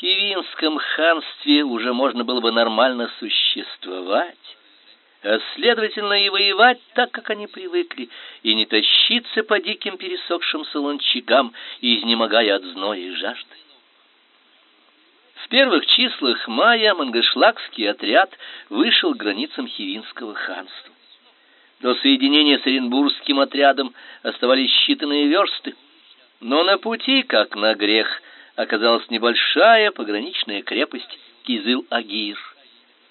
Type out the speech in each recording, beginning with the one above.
Хивинском ханстве уже можно было бы нормально существовать, а следовательно и воевать так, как они привыкли, и не тащиться по диким пересохшим солончакам, изнемогая от зноя и жажды. В первых числах мая Мангышлакский отряд вышел к границам Хивинского ханства. До соединения с Оренбургским отрядом оставались считанные версты, но на пути, как на грех, оказалась небольшая пограничная крепость Кизыл-Агир.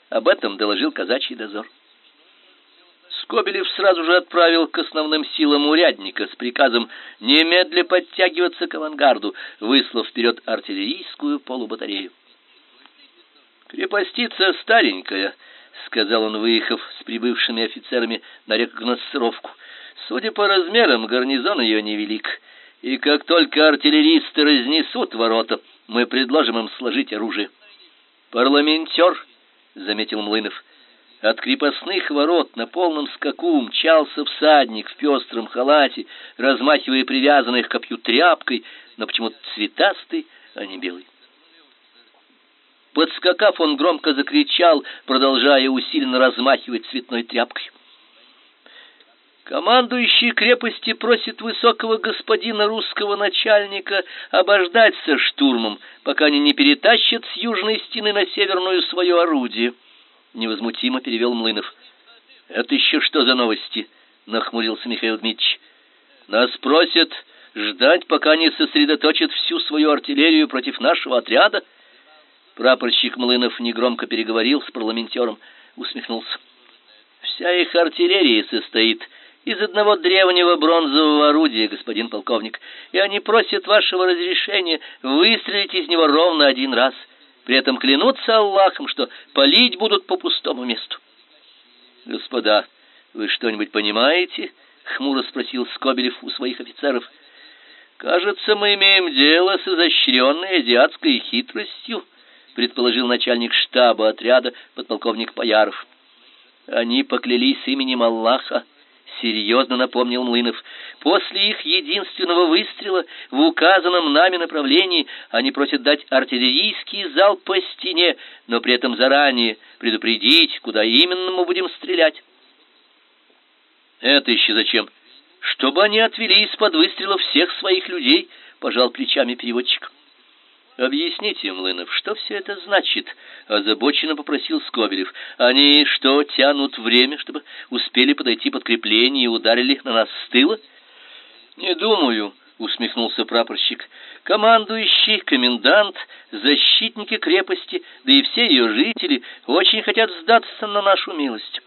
Об этом доложил казачий дозор. Скобелев сразу же отправил к основным силам урядника с приказом немедля подтягиваться к авангарду, выслав вперед артиллерийскую полубатарею. Крепостица старенькая, сказал он, выехав с прибывшими офицерами на рекогносцировку. Судя по размерам, гарнизон ее невелик, и как только артиллеристы разнесут ворота, мы предложим им сложить оружие. Парламентер, заметил Млынов. От крепостных ворот на полном скаку мчался всадник в пестром халате, размахивая привязанной к копью тряпкой, но почему-то цветастый, а не белый. Подскакав, он громко закричал, продолжая усиленно размахивать цветной тряпкой. Командующий крепости просит высокого господина русского начальника обождать со штурмом, пока они не перетащат с южной стены на северную свое орудие. Невозмутимо перевел Млынов. Это еще что за новости? нахмурился Михаил Дмитрич. Нас просят ждать, пока они сосредоточат всю свою артиллерию против нашего отряда. Прапорщик Млынов негромко переговорил с парламентером, усмехнулся. Вся их артиллерия состоит из одного древнего бронзового орудия, господин полковник, и они просят вашего разрешения выстрелить из него ровно один раз. При этом клянутся Аллахом, что палить будут по пустому месту. Господа, вы что-нибудь понимаете? хмуро спросил Скобелев у своих офицеров. Кажется, мы имеем дело с изощренной азиатской хитростью предположил начальник штаба отряда подполковник Пояров. Они поклялись именем Аллаха, серьезно напомнил Млынов. После их единственного выстрела в указанном нами направлении они просят дать артиллерийский залп по стене, но при этом заранее предупредить, куда именно мы будем стрелять. Это еще зачем? Чтобы они отвели из-под выстрела всех своих людей, пожал плечами переводчик. Объясните, Млынов, что все это значит? озабоченно попросил Скобелев. Они что, тянут время, чтобы успели подойти подкрепление и ударили на нас с тыла? Не думаю, усмехнулся прапорщик. Командующий, комендант, защитники крепости, да и все ее жители очень хотят сдаться на нашу милость.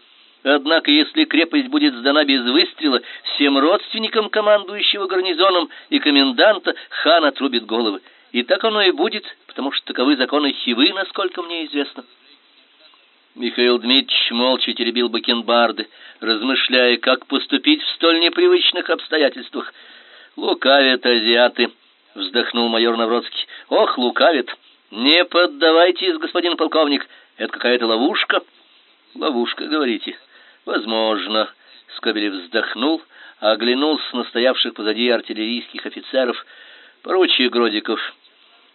Однако, если крепость будет сдана без выстрела, всем родственникам командующего гарнизоном и коменданта хан отрубит головы. И так оно и будет, потому что таковы законы Хивы, насколько мне известно. Михаил Дмитриевич молча теребил бакенбарды, размышляя, как поступить в столь непривычных обстоятельствах. Лукавят азиаты, вздохнул майор Навродский. Ох, лукавят. Не поддавайтесь, господин полковник, это какая-то ловушка. Ловушка, говорите? Возможно, Скобелев вздохнул, оглянулся на стоявших позади артиллерийских офицеров. Поручик Гродиков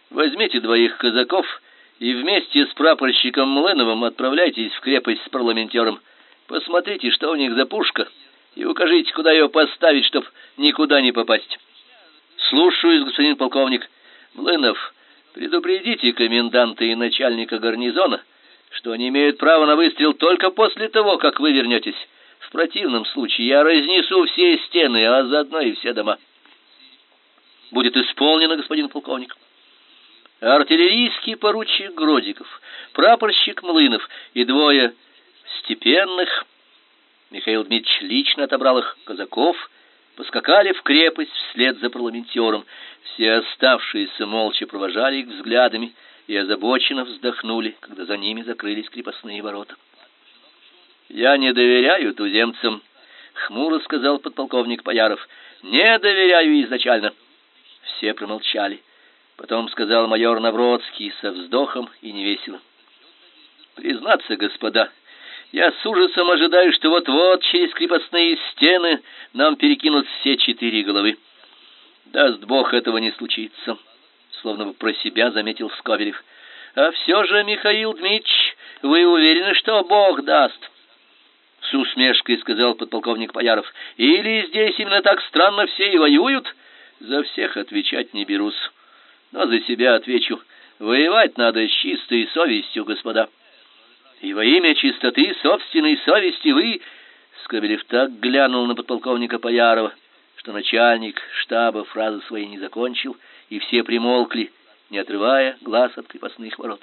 Возьмите двоих казаков и вместе с прапорщиком Млыновым отправляйтесь в крепость с парламентером. Посмотрите, что у них за пушка, и укажите, куда ее поставить, чтоб никуда не попасть. Слушаюсь, господин полковник. Млынов, предупредите коменданта и начальника гарнизона, что они имеют право на выстрел только после того, как вы вернетесь. В противном случае я разнесу все стены, а заодно и все дома. Будет исполнено, господин полковник артиллерийский поручик Гродиков, прапорщик Млынов и двое степенных Михаил Дмитриевич лично отобрал их казаков, поскакали в крепость вслед за парламентером. Все оставшиеся молча провожали их взглядами и озабоченно вздохнули, когда за ними закрылись крепостные ворота. Я не доверяю туземцам, хмуро сказал подполковник Пояров. Не доверяю изначально. Все промолчали. Потом сказал майор Навродский со вздохом и невесело. Признаться, господа, я с ужасом ожидаю, что вот-вот через крепостные стены нам перекинут все четыре головы. Даст Бог, этого не случится, словно бы про себя заметил Скобелев. А все же, Михаил Дмитрич, вы уверены, что Бог даст? С усмешкой сказал подполковник Пояров. Или здесь именно так странно все и воюют? За всех отвечать не берусь. Но за себя отвечу. Воевать надо с чистой совестью, господа. И во имя чистоты собственной совести вы Скобелев так глянул на подполковника Поярова, что начальник штаба фразы своей не закончил, и все примолкли, не отрывая глаз от крепостных ворот.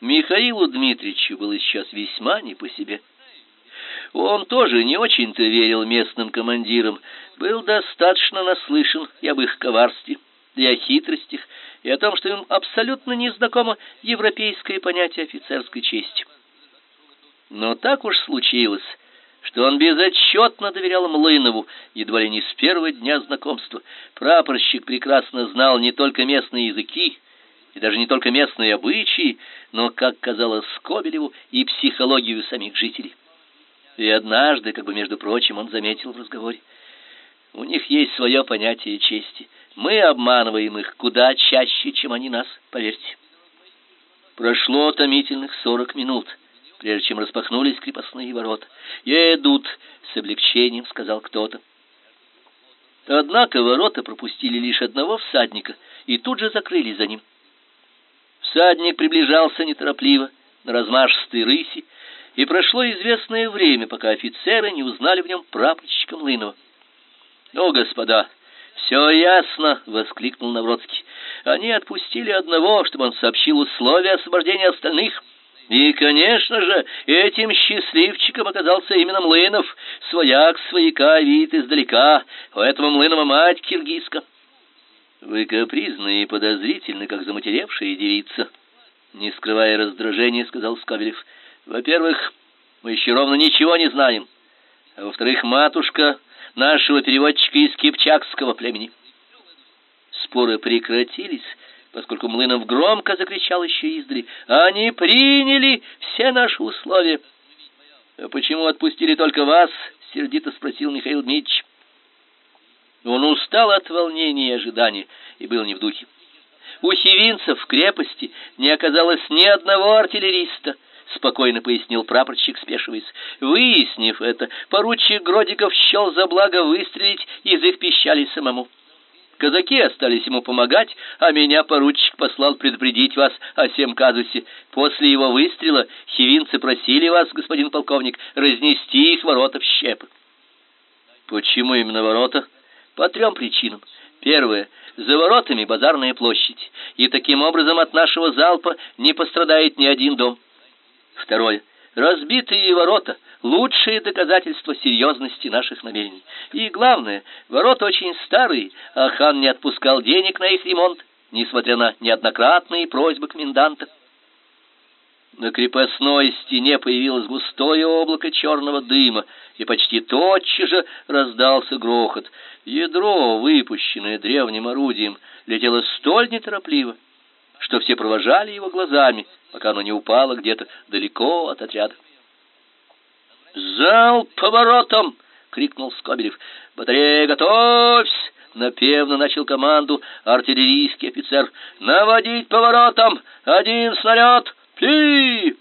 Михаилу Дмитриевичу было сейчас весьма не по себе. Он тоже не очень-то верил местным командирам, был достаточно наслышан и об их коварстве, и о хитростях, и о том, что им абсолютно незнакомо европейское понятие офицерской чести. Но так уж случилось, что он безотчетно доверял Млынову, едва ли не с первого дня знакомства. Прапорщик прекрасно знал не только местные языки, и даже не только местные обычаи, но, как казалось Скобелеву, и психологию самих жителей. И однажды, как бы между прочим, он заметил в разговоре, у них есть свое понятие чести. Мы обманываем их куда чаще, чем они нас, поверьте. Прошло томительных сорок минут прежде чем распахнулись крепостные ворота. «Едут!» — с облегчением сказал кто-то. Однако ворота пропустили лишь одного всадника и тут же закрыли за ним. Всадник приближался неторопливо, на размашистой рыси, и прошло известное время, пока офицеры не узнали в нем прапорщика Млынова. «О, господа, все ясно!» — воскликнул Навродский. «Они отпустили одного, чтобы он сообщил условия освобождения остальных». И, конечно же, этим счастливчиком оказался именно Млынов, свояк свояка вид издалека, у этого Млынова мать киргизка. Вы капризны и подозрительны, как заматеревшая девица, не скрывая раздражения, сказал Скобелев. Во-первых, мы еще ровно ничего не знаем, а во-вторых, матушка нашего переводчика из кипчакского племени. Споры прекратились, поскольку Млынов громко закричал еще издали. «Они приняли все наши условия!» «А почему отпустили только вас?» — сердито спросил Михаил Дмитриевич. Он устал от волнения и ожидания и был не в духе. У хивинцев в крепости не оказалось ни одного артиллериста, спокойно пояснил прапорщик, спешиваясь. Выяснив это, поручик Гродиков счел за благо выстрелить из их пищали самому. Казаки остались ему помогать, а меня поручик послал предупредить вас о всем казусе. После его выстрела хивинцы просили вас, господин полковник, разнести их ворота в щепы. Почему именно ворота? По трем причинам. Первое за воротами базарная площадь, и таким образом от нашего залпа не пострадает ни один дом. Второе разбитые ворота лучшее доказательство серьезности наших намерений. И главное, ворота очень старые, а хан не отпускал денег на их ремонт, несмотря на неоднократные просьбы коменданта. На крепостной стене появилось густое облако черного дыма, и почти тотчас же раздался грохот. Ядро, выпущенное древним орудием, летело столь неторопливо, что все провожали его глазами, пока оно не упало где-то далеко от отряда. «Зал поворотом!» — крикнул Скобелев. «Батарея, готовься!» — напевно начал команду артиллерийский офицер. «Наводить поворотом! Один снаряд! Пли!»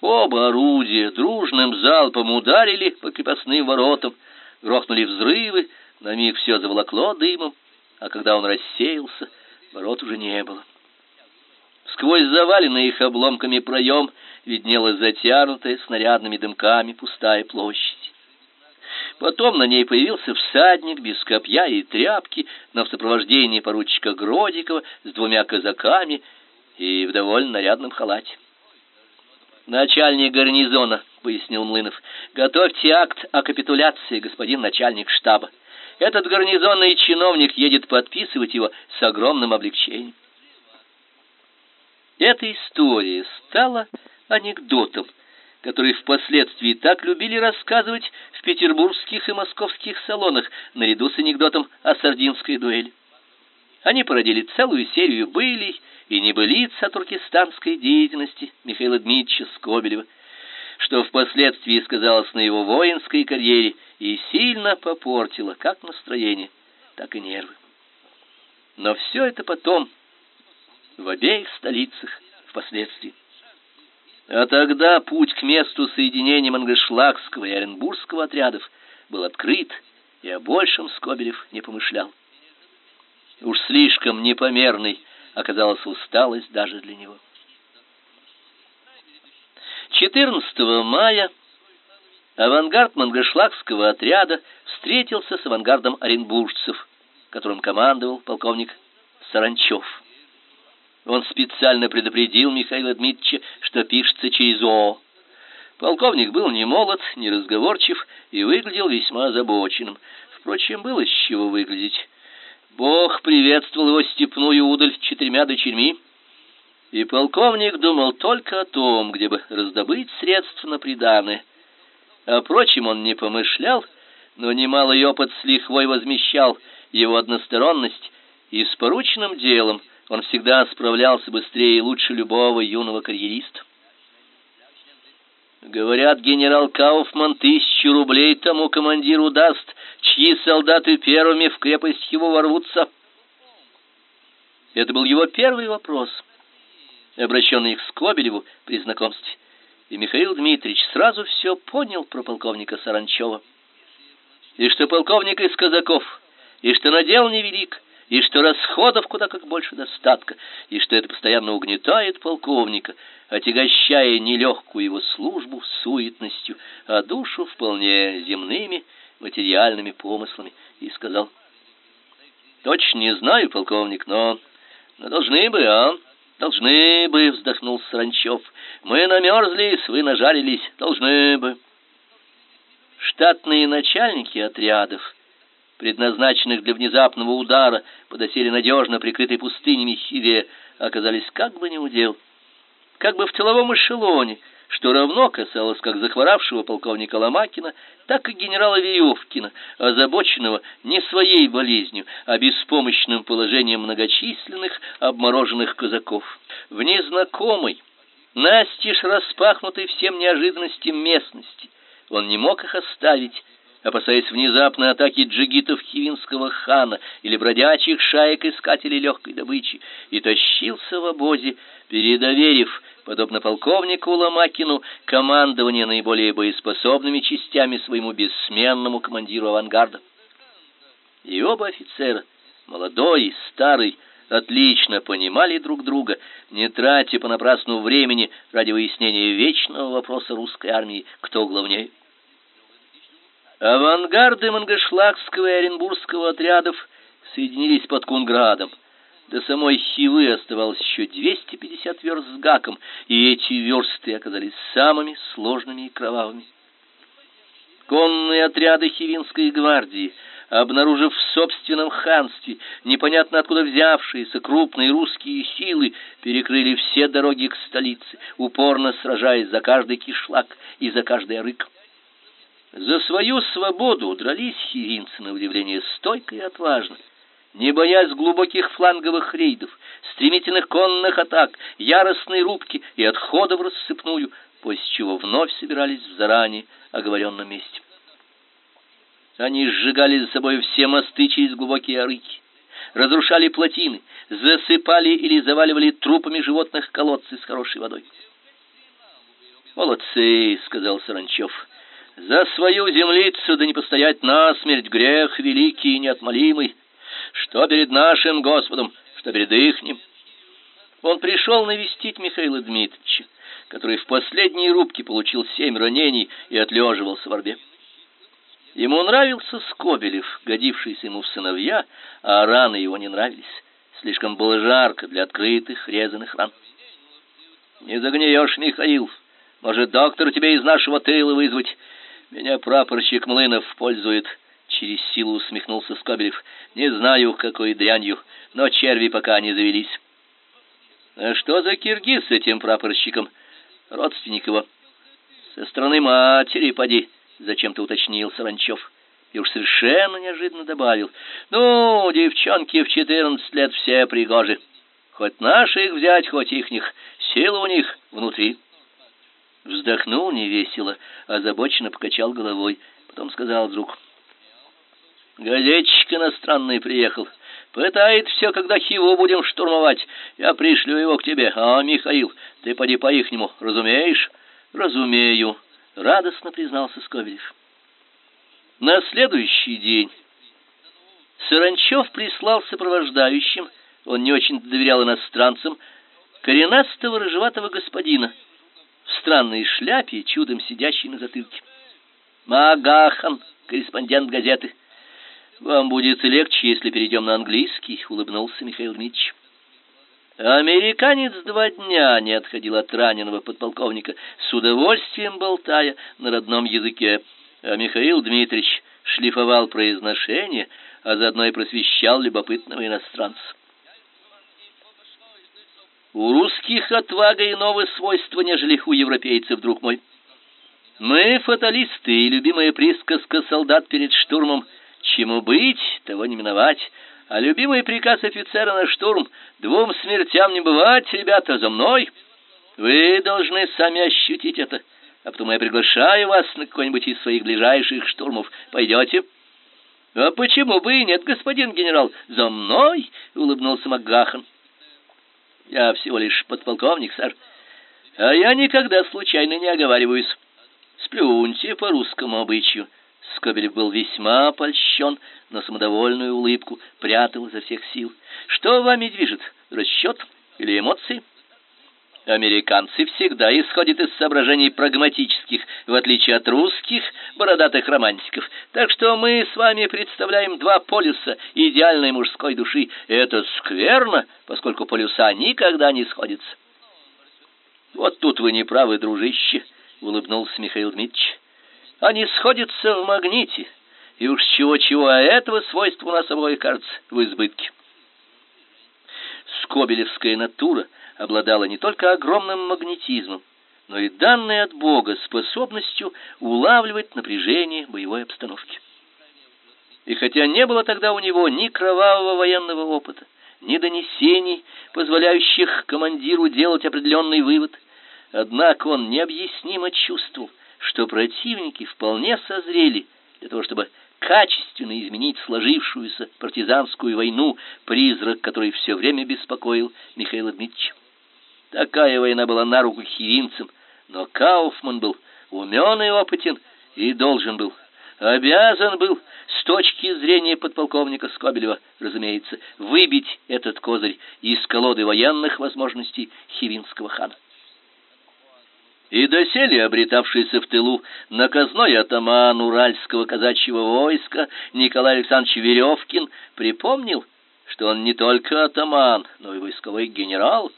Оба орудия дружным залпом ударили по крепостным воротам. Грохнули взрывы, на миг все заволокло дымом, а когда он рассеялся, ворот уже не было. Сквозь заваленный их обломками проем виднелась затянутая снарядными дымками пустая площадь. Потом на ней появился всадник без копья и тряпки, но в сопровождении поручика Гродикова с двумя казаками и в довольно нарядном халате. Начальник гарнизона, пояснил Млынов. Готовьте акт о капитуляции, господин начальник штаба. Этот гарнизонный чиновник едет подписывать его с огромным облегчением. Эта история стала анекдотом, который впоследствии так любили рассказывать в петербургских и московских салонах наряду с анекдотом о сардинской дуэли. Они породили целую серию былей и небылиц о туркестанской деятельности Михаила Дмитриевича Скобелева, что впоследствии сказалось на его воинской карьере и сильно попортило как настроение, так и нервы. Но все это потом в обеих столицах впоследствии. А тогда путь к месту соединения Мангышлакского и Оренбургского отрядов был открыт, и о большем Скобелев не помышлял. Уж слишком непомерной оказалась усталость даже для него. 14 мая авангард Мангышлакского отряда встретился с авангардом оренбуржцев, которым командовал полковник Саранчев. Он специально предупредил Михаила Дмитриевича, что пишется через «о». Полковник был не молод, не разговорчив и выглядел весьма озабоченным. Впрочем, было с чего выглядеть. Бог приветствовал его степную удаль четырьмя дочерьми, и полковник думал только о том, где бы раздобыть средства на приданое. О он не помышлял, но немалый опыт с лихвой возмещал его односторонность, и с порученным делом – он всегда справлялся быстрее и лучше любого юного карьериста. Говорят, генерал Кауфман тысячу рублей тому командиру даст, чьи солдаты первыми в крепость его ворвутся. Это был его первый вопрос, обращенный к Скобелеву при знакомстве. И Михаил Дмитриевич сразу все понял про полковника Саранчева. И что полковник из казаков, и что надел невелик, и что расходов куда как больше достатка, и что это постоянно угнетает полковника, отягощая нелегкую его службу суетностью, а душу вполне земными материальными помыслами, и сказал: "Точно не знаю, полковник, но но должны бы, а? Должны бы", вздохнул Сранчев. "Мы намерзлись, вы нажарились, должны бы". Штатные начальники отрядов предназначенных для внезапного удара по надежно прикрытой пустынями Хиве, оказались как бы не удел. Как бы в тыловом эшелоне, что равно касалось как захворавшего полковника Ломакина, так и генерала Веревкина, озабоченного не своей болезнью, а беспомощным положением многочисленных обмороженных казаков. В незнакомой, настежь распахнутой всем неожиданностям местности, он не мог их оставить, опасаясь внезапной атаки джигитов хивинского хана или бродячих шаек искателей легкой добычи, и тащился в обозе, передоверив, подобно полковнику Ломакину, командование наиболее боеспособными частями своему бессменному командиру авангарда. И оба офицера, молодой и старый, отлично понимали друг друга, не тратя понапрасну времени ради выяснения вечного вопроса русской армии, кто главнее. Авангарды Мангышлакского и Оренбургского отрядов соединились под Кунградом. До самой Хивы оставалось еще 250 верст с гаком, и эти версты оказались самыми сложными и кровавыми. Конные отряды Хивинской гвардии, обнаружив в собственном ханстве непонятно откуда взявшиеся крупные русские силы, перекрыли все дороги к столице, упорно сражаясь за каждый кишлак и за каждый арык. За свою свободу дрались хивинцы на удивление стойко и отважно, не боясь глубоких фланговых рейдов, стремительных конных атак, яростной рубки и отхода в рассыпную, после чего вновь собирались в заранее оговоренном месте. Они сжигали за собой все мосты через глубокие арыки, разрушали плотины, засыпали или заваливали трупами животных колодцы с хорошей водой. «Молодцы!» — сказал Саранчев — за свою землицу да не постоять насмерть грех великий и неотмолимый, что перед нашим Господом, что перед ихним. Он пришел навестить Михаила Дмитриевича, который в последней рубке получил семь ранений и отлеживался в орбе. Ему нравился Скобелев, годившийся ему в сыновья, а раны его не нравились. Слишком было жарко для открытых, резаных ран. «Не загниешь, Михаил. Может, доктор тебе из нашего тыла вызвать? Меня прапорщик Млынов пользует, через силу усмехнулся Скобелев. Не знаю, какой дрянью, но черви пока не завелись. А что за киргиз с этим прапорщиком? Родственник его. Со стороны матери поди, зачем-то уточнил Саранчев. И уж совершенно неожиданно добавил: "Ну, девчонки в четырнадцать лет все пригожи. Хоть наших взять, хоть ихних, сила у них внутри". Вздохнул невесело, озабоченно покачал головой, потом сказал вдруг: "Газетчик иностранный приехал. Пытает все, когда Хиву будем штурмовать. Я пришлю его к тебе. А, Михаил, ты поди по-ихнему, разумеешь? Разумею, радостно признался Скобелев. На следующий день Саранчев прислал сопровождающим, он не очень доверял иностранцам, коренастого рыжеватого господина в странной шляпе, чудом сидящий на затылке. Магахан, корреспондент газеты. Вам будет легче, если перейдем на английский, улыбнулся Михаил Дмитриевич. Американец два дня не отходил от раненого подполковника, с удовольствием болтая на родном языке, а Михаил Дмитриевич шлифовал произношение, а заодно и просвещал любопытного иностранца. У русских отвага и новые свойства, нежели у европейцев, друг мой. Мы фаталисты, и любимая присказка солдат перед штурмом чему быть, того не миновать. А любимый приказ офицера на штурм двум смертям не бывать, ребята, за мной. Вы должны сами ощутить это. А потом я приглашаю вас на какой-нибудь из своих ближайших штурмов. Пойдете?» «А почему бы и нет, господин генерал? За мной!» — улыбнулся Макгахан. «Я всего лишь подполковник, сэр. А я никогда случайно не оговариваюсь. Сплюньте по русскому обычаю». Скобелев был весьма опольщен, но самодовольную улыбку прятал изо всех сил. «Что вами движет? Расчет или эмоции?» Американцы всегда исходят из соображений прагматических, в отличие от русских бородатых романтиков. Так что мы с вами представляем два полюса идеальной мужской души. Это скверно, поскольку полюса никогда не сходятся. Вот тут вы не правы, дружище, улыбнулся Михаил Дмитриевич. Они сходятся в магните, и уж чего-чего, а этого свойства у нас обоих кажется в избытке. Скобелевская натура — обладала не только огромным магнетизмом, но и данной от Бога способностью улавливать напряжение боевой обстановки. И хотя не было тогда у него ни кровавого военного опыта, ни донесений, позволяющих командиру делать определенный вывод, однако он необъяснимо чувствовал, что противники вполне созрели для того, чтобы качественно изменить сложившуюся партизанскую войну, призрак, который все время беспокоил Михаила Дмитриевича. Такая война была на руку хивинцам, но Кауфман был умен и опытен и должен был, обязан был с точки зрения подполковника Скобелева, разумеется, выбить этот козырь из колоды военных возможностей хивинского хана. И доселе обретавшийся в тылу наказной атаман Уральского казачьего войска Николай Александрович Веревкин припомнил, что он не только атаман, но и войсковой генерал,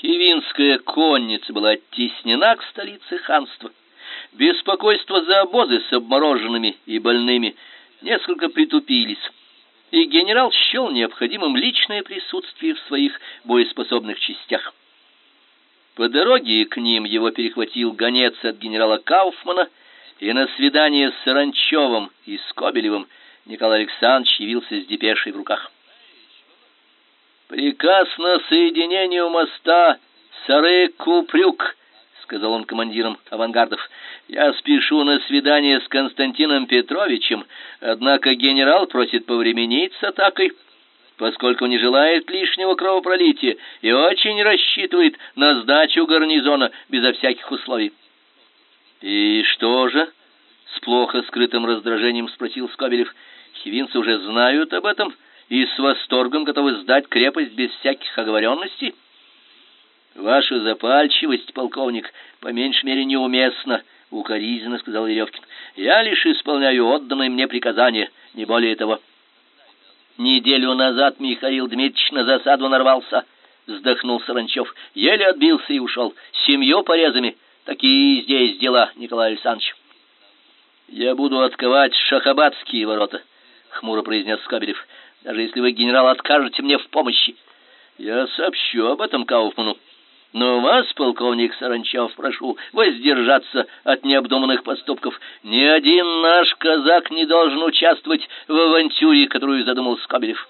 Хивинская конница была оттеснена к столице ханства. Беспокойство за обозы с обмороженными и больными несколько притупились, и генерал счел необходимым личное присутствие в своих боеспособных частях. По дороге к ним его перехватил гонец от генерала Кауфмана, и на свидание с Саранчевым и Скобелевым Николай Александрович явился с депешей в руках. Приказ на соединение у моста Сары-Купрюк, сказал он командирам авангардов. Я спешу на свидание с Константином Петровичем, однако генерал просит повременить с атакой, поскольку не желает лишнего кровопролития и очень рассчитывает на сдачу гарнизона безо всяких условий. И что же? с плохо скрытым раздражением спросил Скобелев. Хивинцы уже знают об этом и с восторгом готовы сдать крепость без всяких оговоренностей? Ваша запальчивость, полковник, по меньшей мере неуместна, укоризненно сказал Веревкин. Я лишь исполняю отданные мне приказания, не более того. Неделю назад Михаил Дмитриевич на засаду нарвался, вздохнул Саранчев. Еле отбился и ушел. Семью порезами. Такие здесь дела, Николай Александрович. Я буду отковать шахабадские ворота, хмуро произнес Скобелев даже если вы, генерал, откажете мне в помощи. Я сообщу об этом Кауфману. Но вас, полковник Саранчев, прошу воздержаться от необдуманных поступков. Ни один наш казак не должен участвовать в авантюре, которую задумал Скобелев.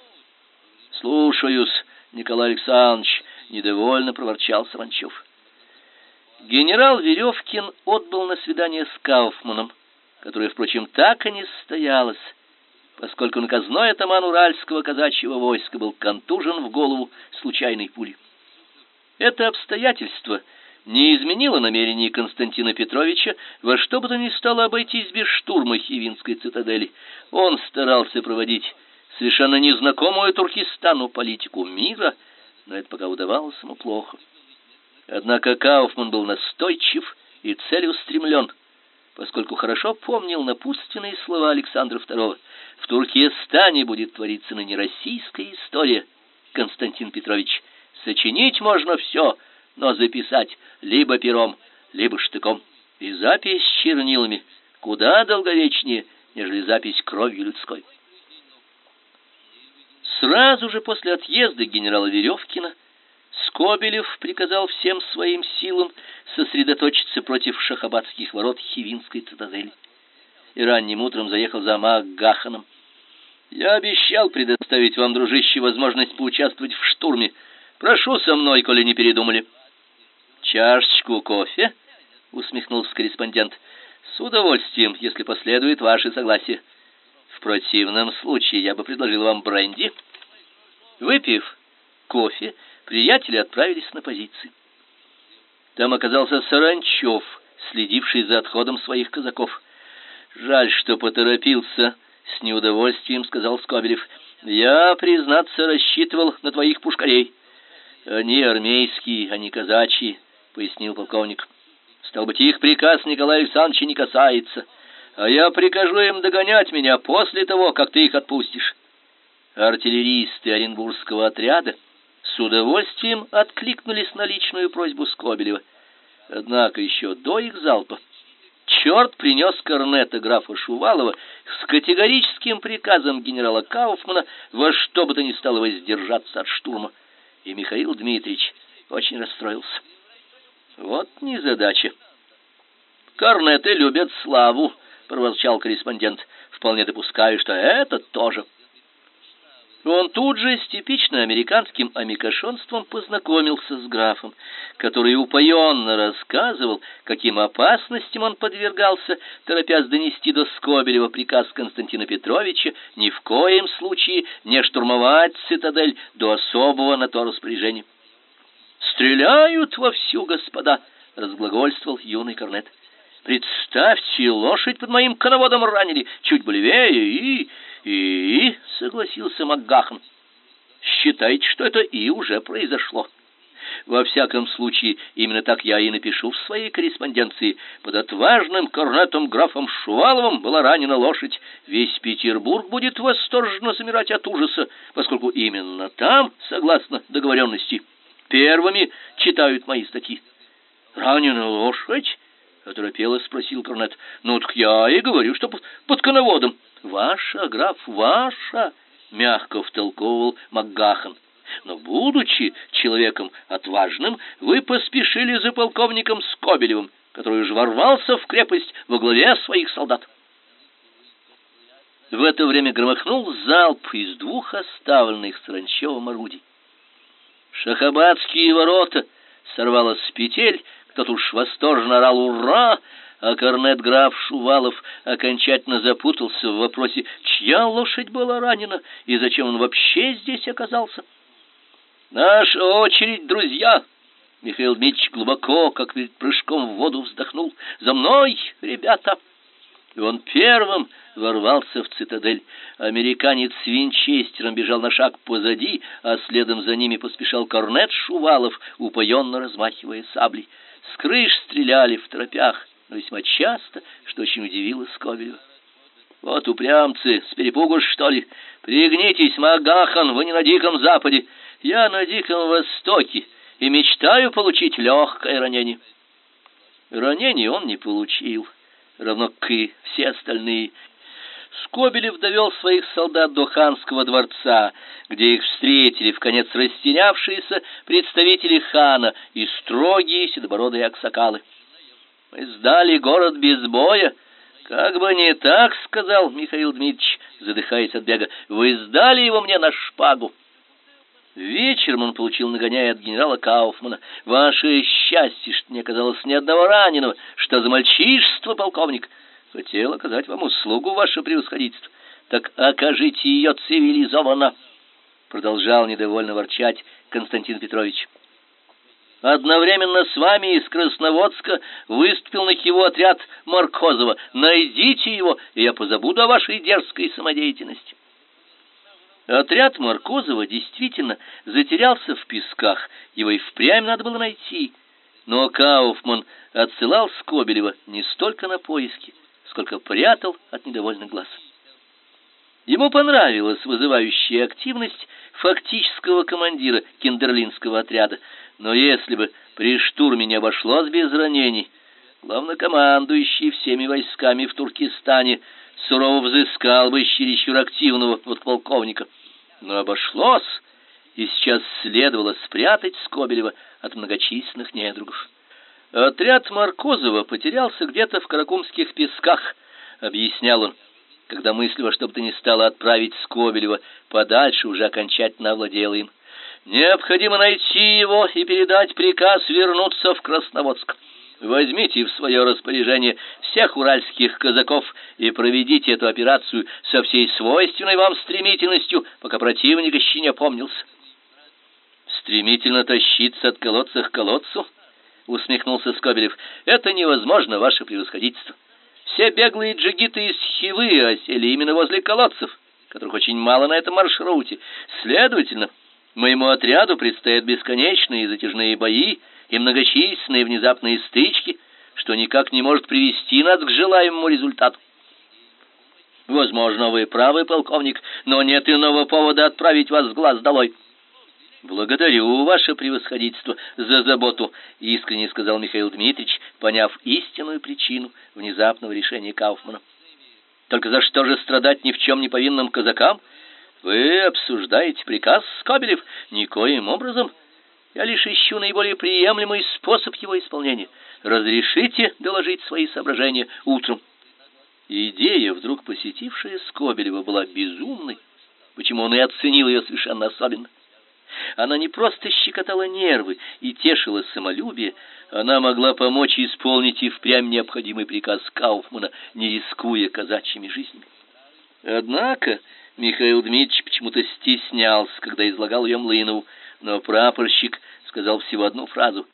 Слушаюсь, Николай Александрович, недовольно проворчал Саранчев. Генерал Веревкин отбыл на свидание с Кауфманом, которое, впрочем, так и не состоялось поскольку наказной атаман Уральского казачьего войска был контужен в голову случайной пулей. Это обстоятельство не изменило намерений Константина Петровича во что бы то ни стало обойтись без штурма Хивинской цитадели. Он старался проводить совершенно незнакомую Туркестану политику мира, но это пока удавалось ему плохо. Однако Кауфман был настойчив и целеустремлен, поскольку хорошо помнил напутственные слова Александра II. В Туркестане будет твориться ныне российская история, Константин Петрович. Сочинить можно все, но записать либо пером, либо штыком. И запись чернилами куда долговечнее, нежели запись кровью людской. Сразу же после отъезда генерала Веревкина Скобелев приказал всем своим силам сосредоточиться против шахабадских ворот Хивинской цитадели. И ранним утром заехал за Магаханом. Я обещал предоставить вам, дружище, возможность поучаствовать в штурме. Прошу со мной, коли не передумали. Чашечку кофе, усмехнулся корреспондент. С удовольствием, если последует ваше согласие. В противном случае я бы предложил вам бренди. Выпив кофе, приятели отправились на позиции. Там оказался Саранчев, следивший за отходом своих казаков. Жаль, что поторопился, с неудовольствием сказал Скобелев. Я, признаться, рассчитывал на твоих пушкарей. Они армейские, а не казачьи, пояснил полковник. Стал быть, их приказ Николая Александровича не касается, а я прикажу им догонять меня после того, как ты их отпустишь. Артиллеристы Оренбургского отряда с удовольствием откликнулись на личную просьбу Скобелева. Однако еще до их залпа черт принес корнета графа Шувалова с категорическим приказом генерала Кауфмана во что бы то ни стало воздержаться от штурма. И Михаил Дмитриевич очень расстроился. Вот незадача. Корнеты любят славу, проворчал корреспондент. Вполне допускаю, что это тоже он тут же с типично американским амикошонством познакомился с графом, который упоенно рассказывал, каким опасностям он подвергался, торопясь донести до Скобелева приказ Константина Петровича ни в коем случае не штурмовать цитадель до особого на то распоряжения. «Стреляют вовсю, господа!» — разглагольствовал юный корнет. «Представьте, лошадь под моим коноводом ранили, чуть бы левее и...» И, согласился Макгахан. Считайте, что это и уже произошло. Во всяком случае, именно так я и напишу в своей корреспонденции. Под отважным корнетом графом Шуваловым была ранена лошадь. Весь Петербург будет восторженно замирать от ужаса, поскольку именно там, согласно договоренности, первыми читают мои статьи. Ранена лошадь? оторопело спросил корнет. Ну так я и говорю, что под коноводом. Ваша, граф, ваша, мягко втолковывал Макгахан. Но будучи человеком отважным, вы поспешили за полковником Скобелевым, который уже ворвался в крепость во главе своих солдат. В это время громыхнул залп из двух оставленных Саранчевым орудий. Шахабадские ворота сорвало с петель, кто-то уж восторженно орал «Ура!», а корнет-граф Шувалов окончательно запутался в вопросе, чья лошадь была ранена и зачем он вообще здесь оказался. «Наша очередь, друзья!» Михаил Дмитриевич глубоко, как перед прыжком в воду, вздохнул. «За мной, ребята!» И он первым ворвался в цитадель. Американец с винчестером бежал на шаг позади, а следом за ними поспешал корнет Шувалов, упоенно размахивая саблей. С крыш стреляли в тропях, но весьма часто, что очень удивило Скобелева. Вот упрямцы, с перепугу что ли? Пригнитесь, Магахан, вы не на диком западе, я на диком востоке и мечтаю получить легкое ранение. Ранение он не получил, равно как и все остальные. Скобелев довел своих солдат до ханского дворца, где их встретили в конец растерявшиеся представители хана и строгие седобородые аксакалы. Мы сдали город без боя. Как бы не так, сказал Михаил Дмитриевич, задыхаясь от бега. Вы сдали его мне на шпагу. Вечером он получил нагоняй от генерала Кауфмана. Ваше счастье, что не оказалось ни одного раненого. Что за мальчишество, полковник? Хотел оказать вам услугу, ваше превосходительство. так окажите ее цивилизованно, продолжал недовольно ворчать Константин Петрович. Одновременно с вами из Красноводска выступил на его отряд Маркозова. Найдите его, и я позабуду о вашей дерзкой самодеятельности. Отряд Маркозова действительно затерялся в песках, его и впрямь надо было найти. Но Кауфман отсылал Скобелева не столько на поиски, сколько прятал от недовольных глаз. Ему понравилась вызывающая активность фактического командира Киндерлинского отряда, но если бы при штурме не обошлось без ранений, главнокомандующий всеми войсками в Туркестане сурово взыскал бы чересчур активного подполковника. Но обошлось, и сейчас следовало спрятать Скобелева от многочисленных недругов. Отряд Маркозова потерялся где-то в Каракумских песках, объяснял он, когда мысль во что бы то ни стало отправить Скобелева подальше уже окончательно овладела им. Необходимо найти его и передать приказ вернуться в Красноводск. Возьмите в свое распоряжение всех уральских казаков и проведите эту операцию со всей свойственной вам стремительностью, пока противник еще не опомнился. Стремительно тащиться от колодца к колодцу, усмехнулся Скобелев. Это невозможно, ваше превосходительство. Все беглые джигиты из Хивы осели именно возле колодцев, которых очень мало на этом маршруте. Следовательно, Моему отряду предстоят бесконечные затяжные бои и многочисленные внезапные стычки, что никак не может привести нас к желаемому результату. Возможно, вы правы, полковник, но нет иного повода отправить вас с глаз долой. Благодарю ваше превосходительство за заботу, искренне сказал Михаил Дмитриевич, поняв истинную причину внезапного решения Кауфмана. Только за что же страдать ни в чем не повинным казакам? Вы обсуждаете приказ, Скобелев? Никоим образом. Я лишь ищу наиболее приемлемый способ его исполнения. Разрешите доложить свои соображения утром. Идея, вдруг посетившая Скобелева, была безумной, почему он и оценил ее совершенно особенно. Она не просто щекотала нервы и тешила самолюбие, она могла помочь исполнить и впрямь необходимый приказ Кауфмана, не рискуя казачьими жизнями. Однако Михаил Дмитриевич почему-то стеснялся, когда излагал ее Млынову, но прапорщик сказал всего одну фразу.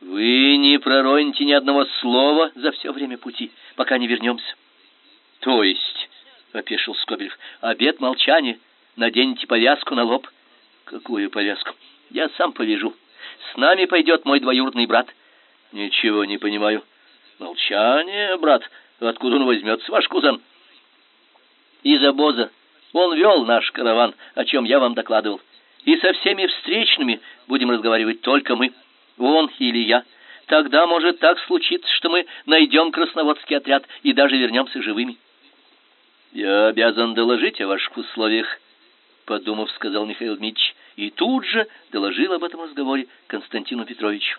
«Вы не пророните ни одного слова за все время пути, пока не вернемся». «То есть?» — опешил Скобелев. «Обед молчания. Наденьте повязку на лоб». «Какую повязку?» «Я сам повяжу. С нами пойдет мой двоюродный брат». «Ничего не понимаю». «Молчание, брат. Откуда он возьмется, ваш кузен?» «Из обоза он вел наш караван, о чем я вам докладывал. И со всеми встречными будем разговаривать только мы, он или я. Тогда может так случиться, что мы найдем красноводский отряд и даже вернемся живыми. Я обязан доложить о ваших условиях, подумав, сказал Михаил Дмитрич, и тут же доложил об этом разговоре Константину Петровичу.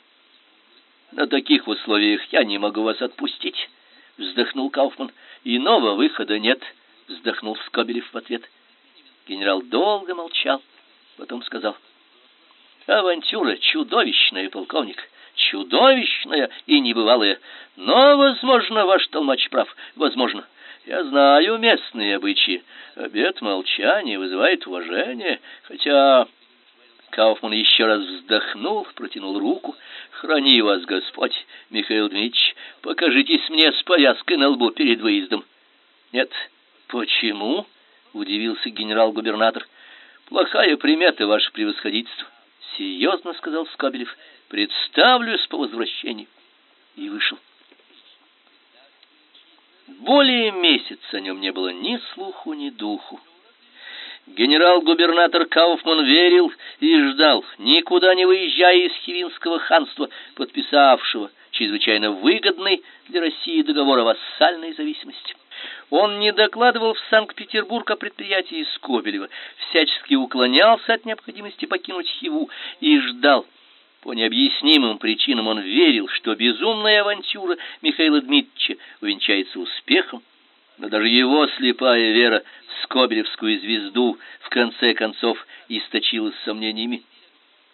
На таких условиях я не могу вас отпустить, вздохнул Кауфман. Иного выхода нет вздохнул Скобелев в ответ. Генерал долго молчал, потом сказал: "Авантюра чудовищная, полковник, чудовищная и небывалая. Но, возможно, ваш толмач прав, возможно. Я знаю местные обычаи. Обет молчания вызывает уважение, хотя Кауфман еще раз вздохнул, протянул руку. Храни вас Господь, Михаил Дмитриевич. Покажитесь мне с повязкой на лбу перед выездом. Нет, Почему? удивился генерал-губернатор. Плохая примета, ваше превосходительство, серьезно сказал Скобелев. Представлюсь по возвращении. И вышел. Более месяца о нем не было ни слуху, ни духу. Генерал-губернатор Кауфман верил и ждал, никуда не выезжая из Хивинского ханства, подписавшего чрезвычайно выгодный для России договор о вассальной зависимости. Он не докладывал в Санкт-Петербург о предприятии Скобелева, всячески уклонялся от необходимости покинуть Хиву и ждал. По необъяснимым причинам он верил, что безумная авантюра Михаила Дмитриевича увенчается успехом, но даже его слепая вера в Скобелевскую звезду в конце концов источилась сомнениями.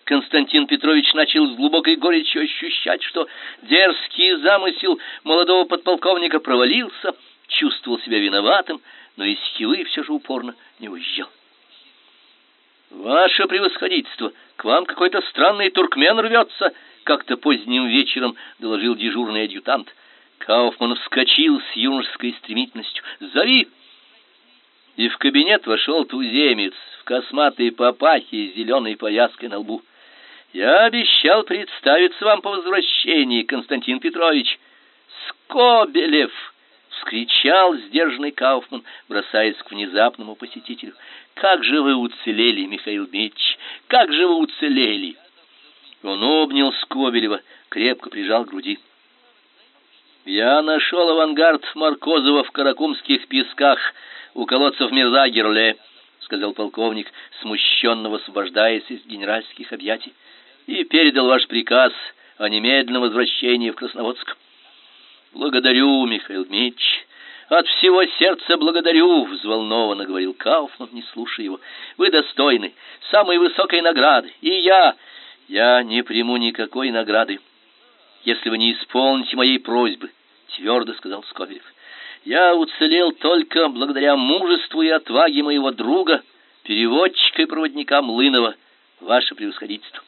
Константин Петрович начал с глубокой горечью ощущать, что дерзкий замысел молодого подполковника провалился, чувствовал себя виноватым, но из Хивы все же упорно не уезжал. «Ваше превосходительство, к вам какой-то странный туркмен рвется!» — как-то поздним вечером доложил дежурный адъютант. Кауфман вскочил с юношеской стремительностью. «Зови!» И в кабинет вошел туземец в косматой папахе и зеленой повязкой на лбу. «Я обещал представиться вам по возвращении, Константин Петрович!» «Скобелев!» — вскричал сдержанный Кауфман, бросаясь к внезапному посетителю. «Как же вы уцелели, Михаил Дмитриевич! Как же вы уцелели!» Он обнял Скобелева, крепко прижал к груди. «Я нашел авангард Маркозова в Каракумских песках у колодцев Мирзагерле», — сказал полковник, смущенно освобождаясь из генеральских объятий, «и передал ваш приказ о немедленном возвращении в Красноводск». Благодарю, Михаил Дмитриевич. От всего сердца благодарю, взволнованно говорил Кауфман, не слушая его. Вы достойны самой высокой награды, и я я не приму никакой награды, если вы не исполните моей просьбы, твердо сказал Скобелев. Я уцелел только благодаря мужеству и отваге моего друга, переводчика и проводника Млынова, ваше превосходительство.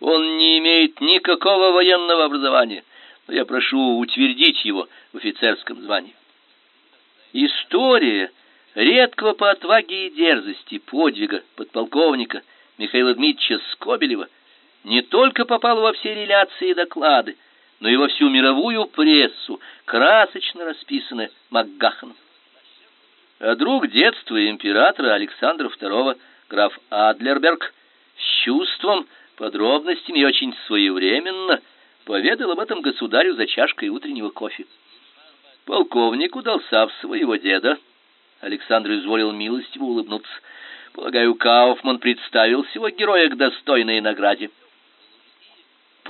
Он не имеет никакого военного образования но я прошу утвердить его в офицерском звании. История редкого по отваге и дерзости подвига подполковника Михаила Дмитриевича Скобелева не только попала во все реляции и доклады, но и во всю мировую прессу, красочно расписанная Макгаханом. А друг детства императора Александра II, граф Адлерберг, с чувством, подробностями и очень своевременно поведал об этом государю за чашкой утреннего кофе. Полковник удался в своего деда. Александр изволил милостиво улыбнуться. Полагаю, Кауфман представил всего героя к достойной награде.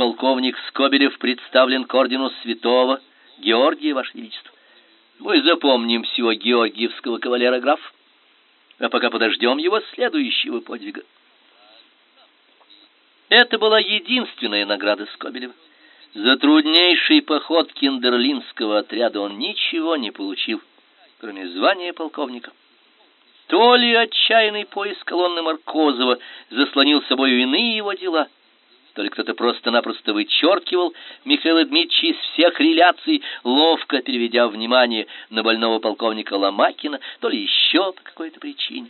Полковник Скобелев представлен к ордену святого Георгия, Ваше Величество. Мы запомним всего георгиевского кавалера граф, а пока подождем его следующего подвига. Это была единственная награда Скобелева. За труднейший поход киндерлинского отряда он ничего не получил, кроме звания полковника. То ли отчаянный поиск колонны Маркозова заслонил собой иные его дела, то ли кто-то просто-напросто вычеркивал Михаила Дмитриевича из всех реляций, ловко переведя внимание на больного полковника Ломакина, то ли еще по какой-то причине.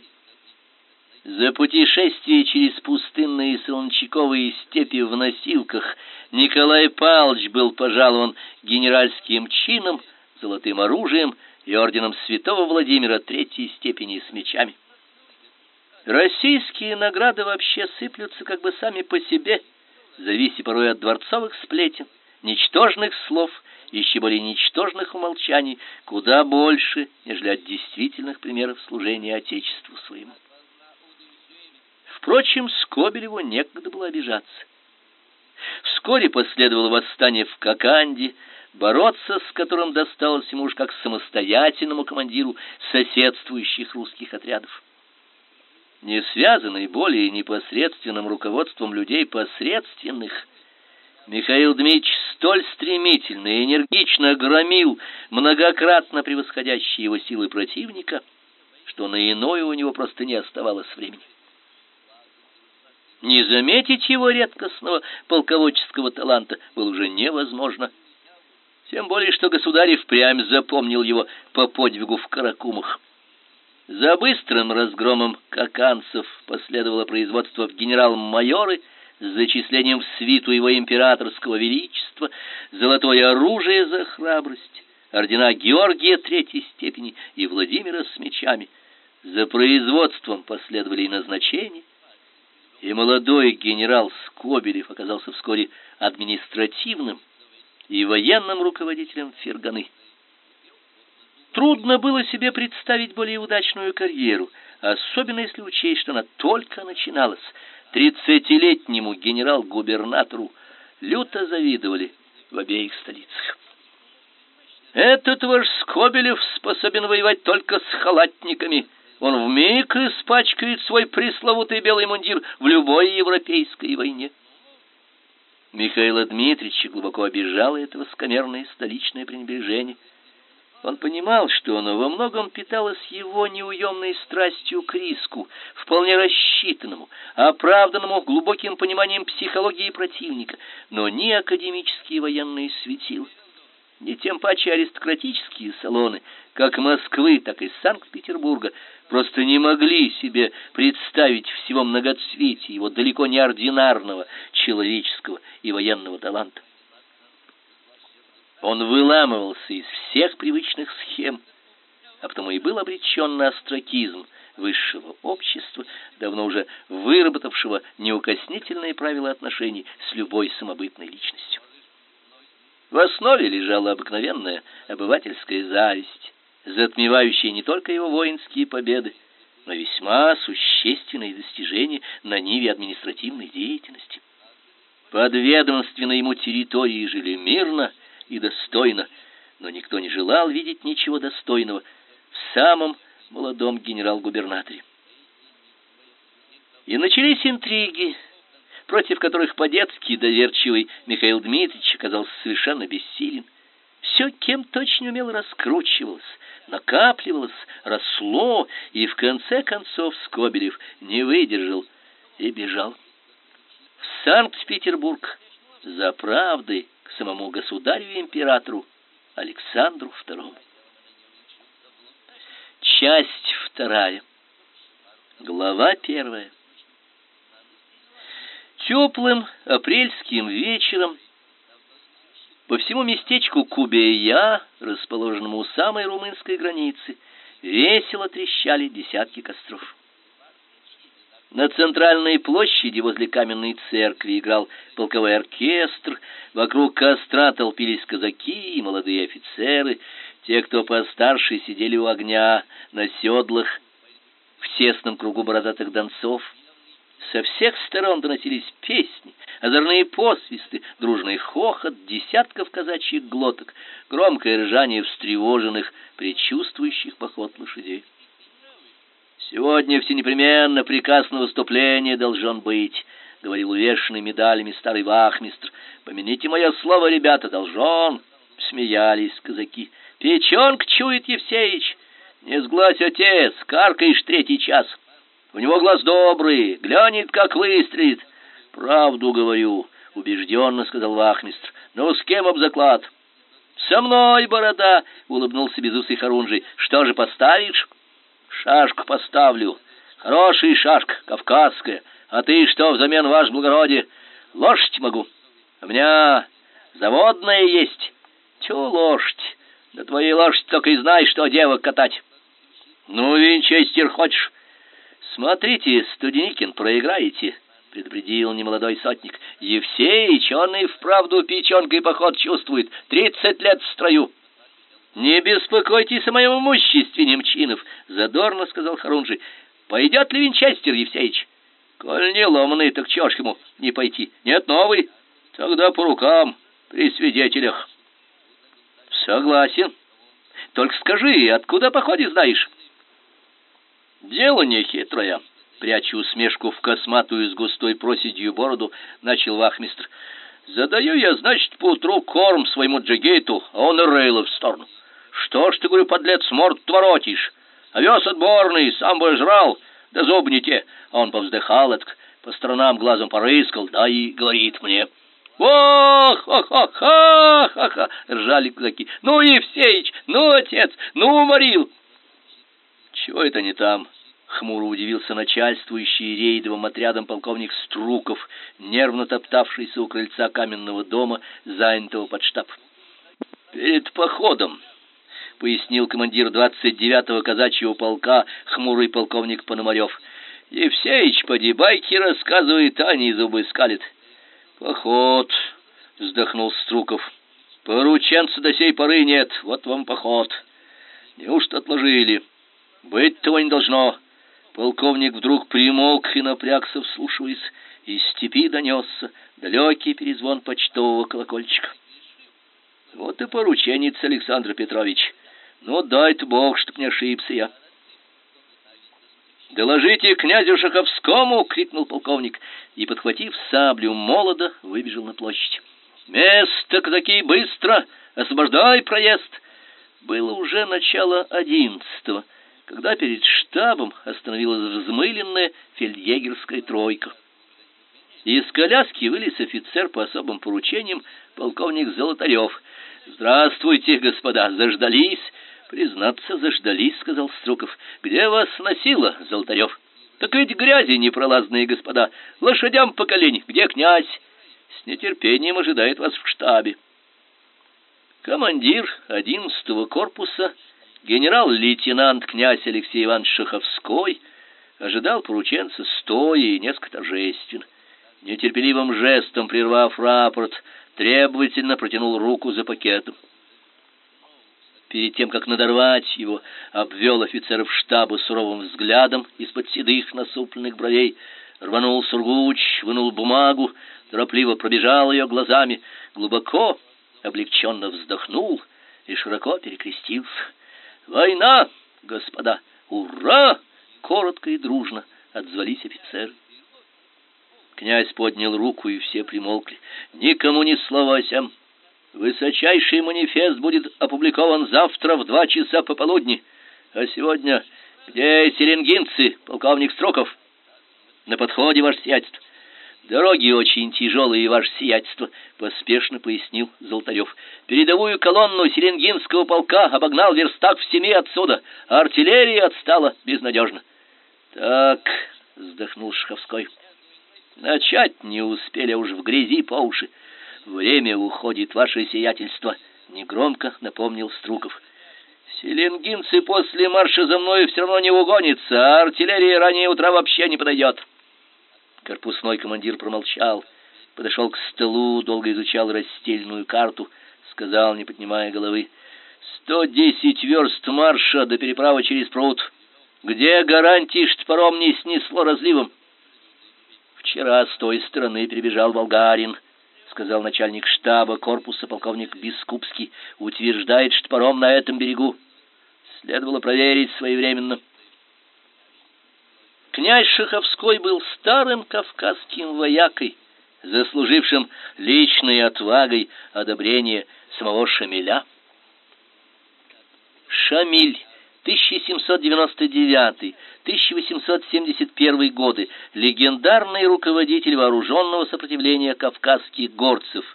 За путешествие через пустынные солончаковые степи в носилках Николай Павлович был пожалован генеральским чином, золотым оружием и орденом святого Владимира третьей степени с мечами. Российские награды вообще сыплются как бы сами по себе, завися порой от дворцовых сплетен, ничтожных слов и еще более ничтожных умолчаний, куда больше, нежели от действительных примеров служения Отечеству своему. Впрочем, Скобелеву некогда было обижаться. Вскоре последовало восстание в Коканде, бороться с которым досталось ему уж как самостоятельному командиру соседствующих русских отрядов. Не связанный более непосредственным руководством людей посредственных, Михаил Дмитриевич столь стремительно и энергично громил многократно превосходящие его силы противника, что на иное у него просто не оставалось времени. Не заметить его редкостного полководческого таланта было уже невозможно. Тем более, что государь впрямь запомнил его по подвигу в Каракумах. За быстрым разгромом каканцев последовало производство в генерал-майоры с зачислением в свиту его императорского величества, золотое оружие за храбрость, ордена Георгия третьей степени и Владимира с мечами. За производством последовали и назначения, и молодой генерал Скобелев оказался вскоре административным и военным руководителем Ферганы. Трудно было себе представить более удачную карьеру, особенно если учесть, что она только начиналась. Тридцатилетнему генерал-губернатору люто завидовали в обеих столицах. Этот ваш Скобелев способен воевать только с халатниками, он вмиг испачкает свой пресловутый белый мундир в любой европейской войне. Михаил Дмитриевич глубоко обижало это высокомерное столичное пренебрежение. Он понимал, что оно во многом питалось его неуемной страстью к риску, вполне рассчитанному, оправданному глубоким пониманием психологии противника, но ни академические военные светила, ни тем паче аристократические салоны, как Москвы, так и Санкт-Петербурга, просто не могли себе представить всего многоцветия его далеко не ординарного человеческого и военного таланта. Он выламывался из всех привычных схем, а потому и был обречен на остракизм высшего общества, давно уже выработавшего неукоснительные правила отношений с любой самобытной личностью. В основе лежала обыкновенная обывательская зависть, затмевающая не только его воинские победы, но весьма существенные достижения на ниве административной деятельности. Подведомственные ему территории жили мирно и достойно, но никто не желал видеть ничего достойного в самом молодом генерал-губернаторе. И начались интриги, против которых по-детски доверчивый Михаил Дмитриевич оказался совершенно бессилен. Все кем точно умело раскручивалось, накапливалось, росло, и в конце концов Скобелев не выдержал и бежал. В Санкт-Петербург за правдой самому государю-императору Александру II. Часть вторая. Глава первая. Теплым апрельским вечером по всему местечку Кубея, расположенному у самой румынской границы, весело трещали десятки костров. На центральной площади возле каменной церкви играл полковой оркестр, вокруг костра толпились казаки и молодые офицеры, те, кто постарше, сидели у огня на седлах в тесном кругу бородатых донцов. Со всех сторон доносились песни, озорные посвисты, дружный хохот десятков казачьих глоток, громкое ржание встревоженных, предчувствующих поход лошадей. Сегодня все непременно приказ на выступление должен быть, говорил увешанный медалями старый вахмистр. Помяните мое слово, ребята, должен. Смеялись казаки. Печенка чует Евсеич. Не сглазь, отец, каркаешь третий час. У него глаз добрый, глянет, как выстрелит. Правду говорю, убежденно сказал вахмистр. Ну, с кем об заклад? Со мной, борода, улыбнулся безусый Харунжий. Что же поставишь? Шашку поставлю. Хорошая шашка, кавказская. А ты что взамен, ваш благородие? Лошадь могу. У меня заводная есть. Тю лошадь. Да твоей лошадь только и знай, что девок катать. Ну, винчестер хочешь? Смотрите, Студеникин, проиграете, предупредил немолодой сотник. Евсеич, он и вправду печенкой поход чувствует. Тридцать лет в строю. Не беспокойтесь о моем имуществе, Немчинов, задорно сказал Харунжий. Пойдет ли Винчестер, Евсеич? Коль не ломаный, так чё ему не пойти? Нет, новый? Тогда по рукам, при свидетелях. Согласен. Только скажи, откуда походи знаешь? Дело не хитрое. Пряча усмешку в косматую с густой проседью бороду, начал вахмистр. Задаю я, значит, поутру корм своему джигейту, а он и рейлов в сторону. Что ж ты, говорю, подлец, морд творотишь? Овес отборный, сам бы жрал, да зуб те. Он повздыхал, так по сторонам глазом порыскал, да и говорит мне. «Ох, ох, ох, ха, ха!» — ржали казаки. «Ну, Евсеич, ну, отец, ну, уморил!» «Чего это не там?» — хмуро удивился начальствующий рейдовым отрядом полковник Струков, нервно топтавшийся у крыльца каменного дома, занятого под штаб. «Перед походом пояснил командир 29-го казачьего полка, хмурый полковник Пономарев. Евсеич поди байки рассказывает, а не зубы скалит. Поход, вздохнул Струков. Порученца до сей поры нет, вот вам поход. Неужто отложили? Быть того не должно. Полковник вдруг примолк и напрягся, вслушиваясь. Из степи донесся далекий перезвон почтового колокольчика. Вот и порученец Александр Петрович. Ну, дай-то Бог, чтоб не ошибся я. «Доложите князю Шаховскому!» — крикнул полковник и, подхватив саблю молода, выбежал на площадь. «Место, казаки, быстро! Освобождай проезд!» Было уже начало одиннадцатого, когда перед штабом остановилась взмыленная фельдъегерская тройка. Из коляски вылез офицер по особым поручениям, полковник Золотарев. «Здравствуйте, господа, заждались?» «Признаться, заждались», — сказал Струков. «Где вас носило, Золотарев?» «Так ведь грязи непролазные, господа, лошадям по колени, где князь?» «С нетерпением ожидает вас в штабе». Командир одиннадцатого корпуса, генерал-лейтенант князь Алексей Иванович Шаховской, ожидал порученца стоя и несколько торжественно нетерпеливым жестом прервав рапорт, требовательно протянул руку за пакетом. Перед тем, как надорвать его, обвел офицеров штаба суровым взглядом из-под седых насупленных бровей, рванул сургуч, вынул бумагу, торопливо пробежал ее глазами, глубоко, облегченно вздохнул и широко перекрестился. «Война, господа! Ура!» Коротко и дружно отзвались офицеры. Князь поднял руку, и все примолкли. Никому ни слова сям. Высочайший манифест будет опубликован завтра в два часа пополудни. А сегодня где селенгинцы, полковник Строков? На подходе, ваше сиятельство. Дороги очень тяжелые, ваше сиятельство, поспешно пояснил Золотарев. Передовую колонну селенгинского полка обогнал верстак в семи отсюда, а артиллерия отстала безнадежно. Так, вздохнул Шаховской. Начать не успели, а уж в грязи по уши. Время уходит, ваше сиятельство, негромко напомнил Струков. Селенгинцы после марша за мной все равно не угонятся, а артиллерия ранее утра вообще не подойдет. Корпусной командир промолчал, подошел к столу, долго изучал растельную карту, сказал, не поднимая головы: «Сто десять верст марша до переправы через пруд. Где гарантии, что паром не снесло разливом?» Вчера с той стороны прибежал болгарин, сказал начальник штаба корпуса полковник Бескупский, утверждает, что паром на этом берегу. Следовало проверить своевременно. Князь Шаховской был старым кавказским воякой, заслужившим личной отвагой одобрение самого Шамиля. Шамиль 1799-1871 годы, легендарный руководитель вооруженного сопротивления кавказских горцев.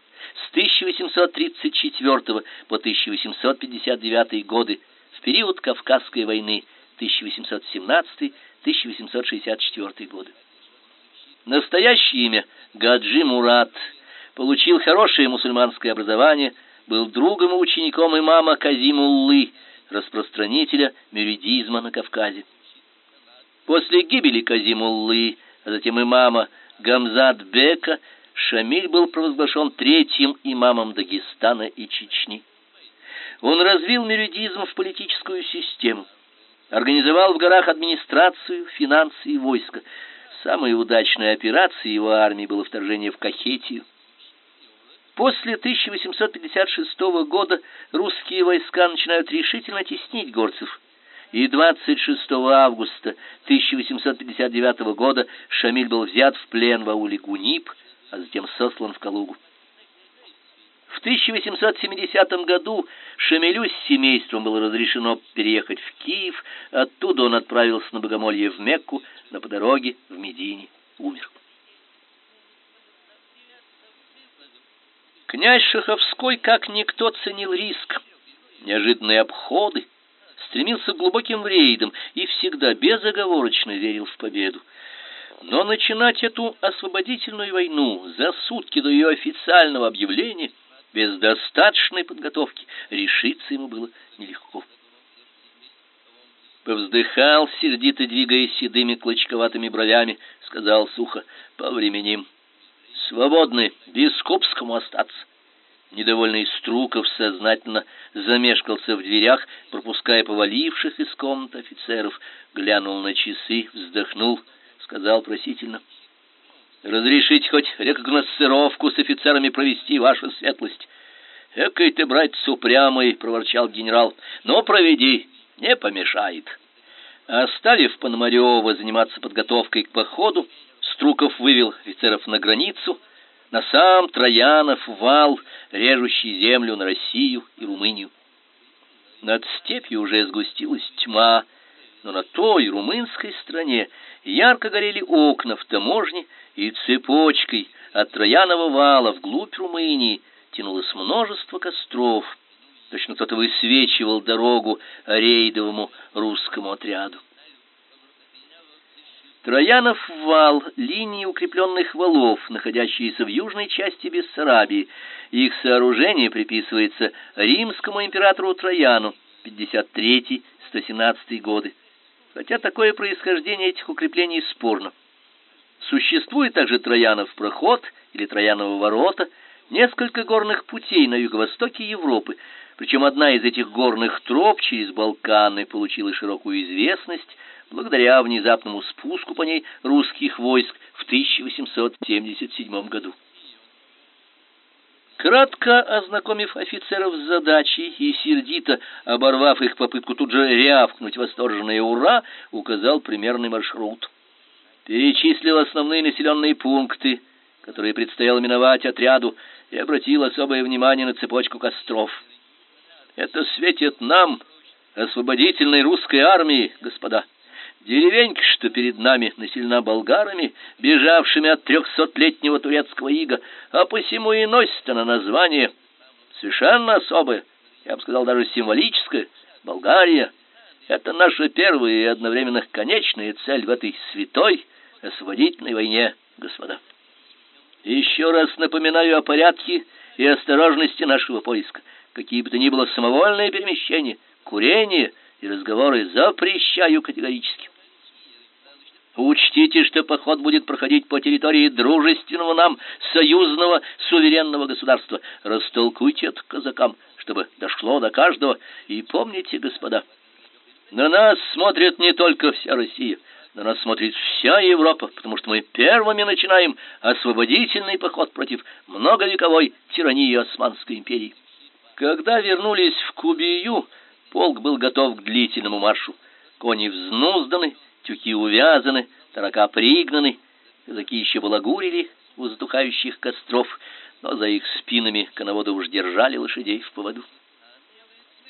С 1834 по 1859 годы, в период Кавказской войны. 1817-1864 годы. Настоящее имя Гаджи Мурат. Получил хорошее мусульманское образование, был другом и учеником имама Казимуллы, распространителя меридизма на Кавказе. После гибели Казимуллы, а затем имама Гамзат Бека, Шамиль был провозглашен третьим имамом Дагестана и Чечни. Он развил меридизм в политическую систему, организовал в горах администрацию, финансы и войско. Самой удачной операцией его армии было вторжение в Кахетию. После 1856 года русские войска начинают решительно теснить горцев. И 26 августа 1859 года Шамиль был взят в плен в ауле Гунип, а затем сослан в Калугу. В 1870 году Шамилю с семейством было разрешено переехать в Киев, оттуда он отправился на богомолье в Мекку, но по дороге в Медине умер. Князь Шаховской как никто ценил риск, неожиданные обходы, стремился к глубоким рейдам и всегда безоговорочно верил в победу. Но начинать эту освободительную войну за сутки до ее официального объявления без достаточной подготовки решиться ему было нелегко. Повздыхал, сердито двигая седыми клочковатыми бровями, сказал сухо: "Повременим" свободны Бескупскому остаться. Недовольный Струков сознательно замешкался в дверях, пропуская поваливших из комнаты офицеров, глянул на часы, вздохнул, сказал просительно: "Разрешите хоть рекогносцировку с офицерами провести, ваша светлость?" "Экой ты, братец, упрямый", проворчал генерал. "Но проведи, не помешает". Оставив Пономарёва заниматься подготовкой к походу, Струков вывел офицеров на границу, на сам Троянов вал, режущий землю на Россию и Румынию. Над степью уже сгустилась тьма, но на той румынской стороне ярко горели окна в таможне, и цепочкой от Троянова вала вглубь Румынии тянулось множество костров. Точно кто-то высвечивал дорогу рейдовому русскому отряду. Троянов вал — линии укрепленных валов, находящиеся в южной части Бессарабии. Их сооружение приписывается римскому императору Трояну, 53-117 годы. Хотя такое происхождение этих укреплений спорно. Существует также Троянов проход или Трояново ворота, несколько горных путей на юго-востоке Европы, причем одна из этих горных троп через Балканы получила широкую известность благодаря внезапному спуску по ней русских войск в 1877 году. Кратко ознакомив офицеров с задачей и сердито оборвав их попытку тут же рявкнуть восторженное «Ура!», указал примерный маршрут. Перечислил основные населенные пункты, которые предстояло миновать отряду, и обратил особое внимание на цепочку костров. «Это светит нам, освободительной русской армии, господа!» Деревенька, что перед нами, населена болгарами, бежавшими от трехсотлетнего турецкого ига, а посему и носит она название совершенно особое, я бы сказал даже символическое. Болгария — это наша первая и одновременно конечная цель в этой святой освободительной войне, господа. Еще раз напоминаю о порядке и осторожности нашего поиска. Какие бы то ни было самовольные перемещения, курение и разговоры запрещаю категорически. Учтите, что поход будет проходить по территории дружественного нам союзного суверенного государства. Растолкуйте это казакам, чтобы дошло до каждого. И помните, господа, на нас смотрит не только вся Россия, на нас смотрит вся Европа, потому что мы первыми начинаем освободительный поход против многовековой тирании Османской империи. Когда вернулись в Кубию, полк был готов к длительному маршу. Кони взнузданы, тюки увязаны, тарака пригнаны, казаки еще балагурили у затухающих костров, но за их спинами коноводы уж держали лошадей в поводу.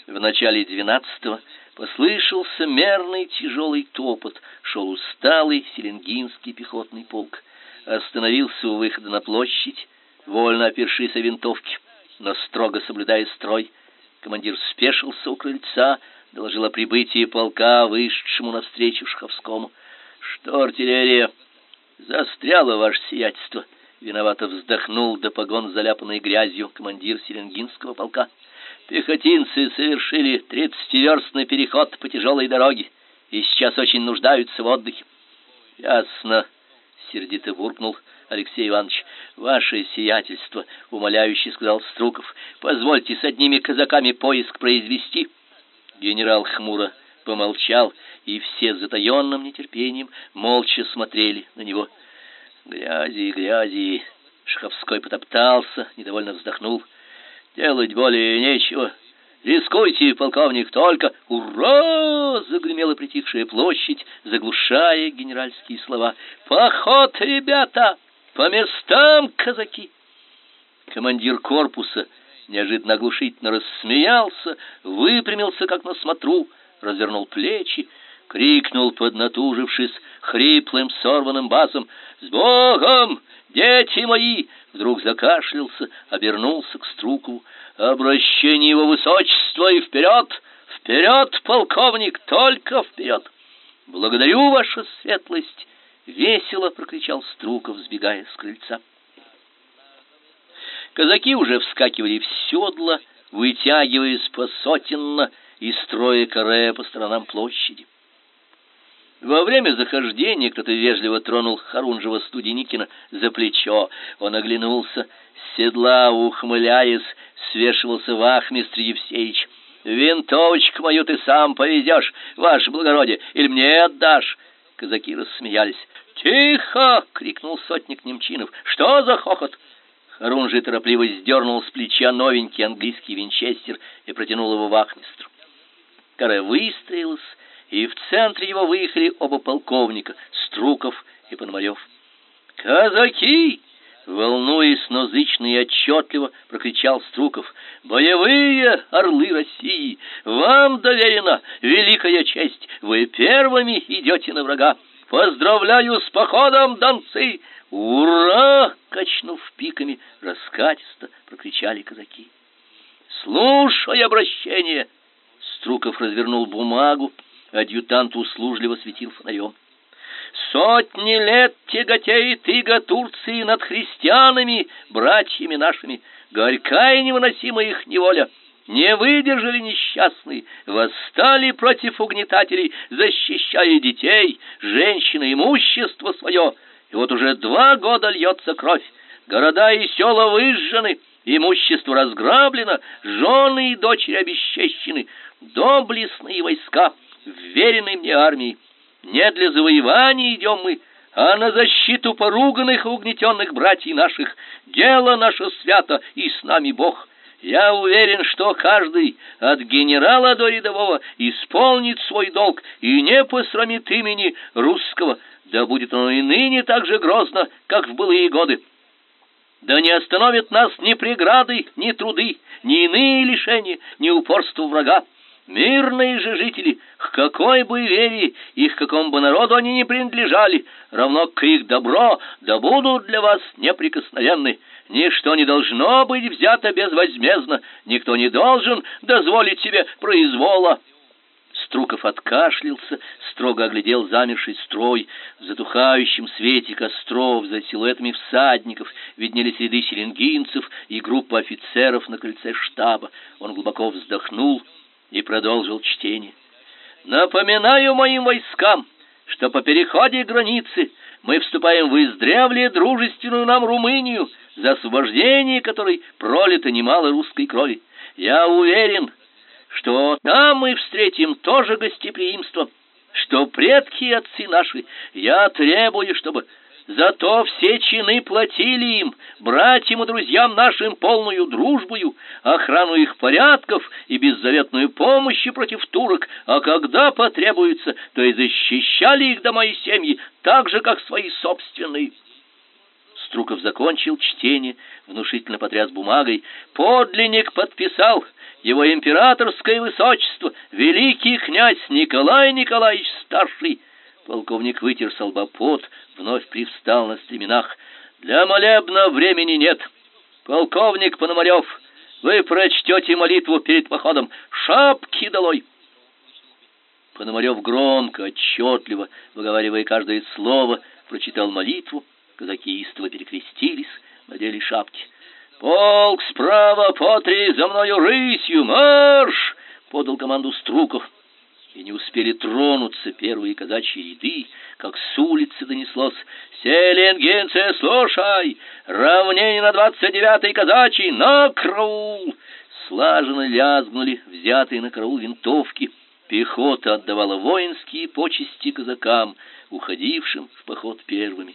В начале двенадцатого послышался мерный тяжелый топот, шел усталый селенгинский пехотный полк. Остановился у выхода на площадь, вольно опершись о винтовки, но строго соблюдая строй. Командир спешился у крыльца, доложил о прибытии полка, вышедшему навстречу Шховскому. Что артиллерия застряла, ваше сиятельство? Виновато вздохнул до погон заляпанной грязью командир Селенгинского полка. Пехотинцы совершили тридцативерстный переход по тяжелой дороге и сейчас очень нуждаются в отдыхе. Ясно, сердито буркнул Алексей Иванович. Ваше сиятельство, умоляюще сказал Струков. Позвольте с одними казаками поиск произвести. Генерал хмуро помолчал, и все с затаённым нетерпением молча смотрели на него. Грязи, грязи. Шаховской потоптался, недовольно вздохнул. Делать более нечего. Рискуйте, полковник, только ура! загремела притихшая площадь, заглушая генеральские слова. Поход, ребята, по местам, казаки. Командир корпуса неожиданно оглушительно рассмеялся, выпрямился, как на смотру, развернул плечи, крикнул, поднатужившись, хриплым, сорванным басом, «С Богом, дети мои!» Вдруг закашлялся, обернулся к Струкову. «Обращение его высочества и вперед! Вперед, полковник, только вперед!» «Благодарю, ваша светлость!» — весело прокричал Струков, сбегая с крыльца. Казаки уже вскакивали в седла, вытягиваясь посотенно и строя каре по сторонам площади. Во время захождения кто-то вежливо тронул Харунжева Студеникина за плечо. Он оглянулся, с седла, ухмыляясь, свешивался вахмистр Евсеич. «Винтовочку мою ты сам повезешь, ваше благородие, или мне отдашь?» Казаки рассмеялись. «Тихо!» — крикнул сотник Немчинов. «Что за хохот?» Харунжий торопливо сдернул с плеча новенький английский винчестер и протянул его вахмистру. Каре выстроилась, и в центре его выехали оба полковника, Струков и Пономарев. «Казаки! Волнуясь, но зычно и отчетливо прокричал Струков. «Боевые орлы России! Вам доверена великая честь! Вы первыми идете на врага! Поздравляю с походом, донцы! Ура!» Качнув пиками, раскатисто прокричали казаки. «Слушай обращение!» Струков развернул бумагу, адъютант услужливо светил фонарем. Сотни лет тяготеет иго Турции над христианами, братьями нашими, горькая и невыносимая их неволя. Не выдержали несчастные, восстали против угнетателей, защищая детей, женщин и имущество свое. Вот уже два года льется кровь, города и села выжжены, имущество разграблено, жены и дочери обесчещены, доблестные войска, вверенные мне армии. Не для завоевания идем мы, а на защиту поруганных и угнетенных братьев наших. Дело наше свято, и с нами Бог. Я уверен, что каждый от генерала до рядового исполнит свой долг и не посрамит имени русского, да будет оно и ныне так же грозно, как в былые годы. Да не остановят нас ни преграды, ни труды, ни иные лишения, ни упорство врага. Мирные же жители, к какой бы вере и к какому бы народу они не принадлежали, равно к их добро, да будут для вас неприкосновенны. Ничто не должно быть взято безвозмездно, никто не должен дозволить себе произвола. Струков откашлялся, строго оглядел замерший строй. В затухающем свете костров за силуэтами всадников виднелись ряды селенгинцев и группа офицеров на крыльце штаба. Он глубоко вздохнул и продолжил чтение. Напоминаю моим войскам, что по переходе границы мы вступаем в издревле дружественную нам Румынию, за освобождение которой пролито немало русской крови. Я уверен, что там мы встретим тоже гостеприимство, что предки и отцы наши, я требую, чтобы Зато все чины платили им, братьям и друзьям нашим полную дружбою, охрану их порядков и беззаветную помощь против турок, а когда потребуется, то и защищали их дома и семьи, так же, как свои собственные. Струков закончил чтение, внушительно потряс бумагой. Подлинник подписал его императорское высочество, великий князь Николай Николаевич Старший, Полковник вытер с лба пот, вновь привстал на стременах. Для молебна времени нет. Полковник Пономарев, вы прочтете молитву перед походом. Шапки долой! Пономарев громко, отчетливо, выговаривая каждое слово, прочитал молитву. Казаки истово перекрестились, надели шапки. «Полк справа, по три, за мною рысью, марш!» — подал команду Струков и не успели тронуться первые казачьи ряды, как с улицы донеслось «Селенгенце, слушай! Равнение на двадцать девятый казачий! На караул!» Слаженно лязгнули взятые на караул винтовки. Пехота отдавала воинские почести казакам, уходившим в поход первыми.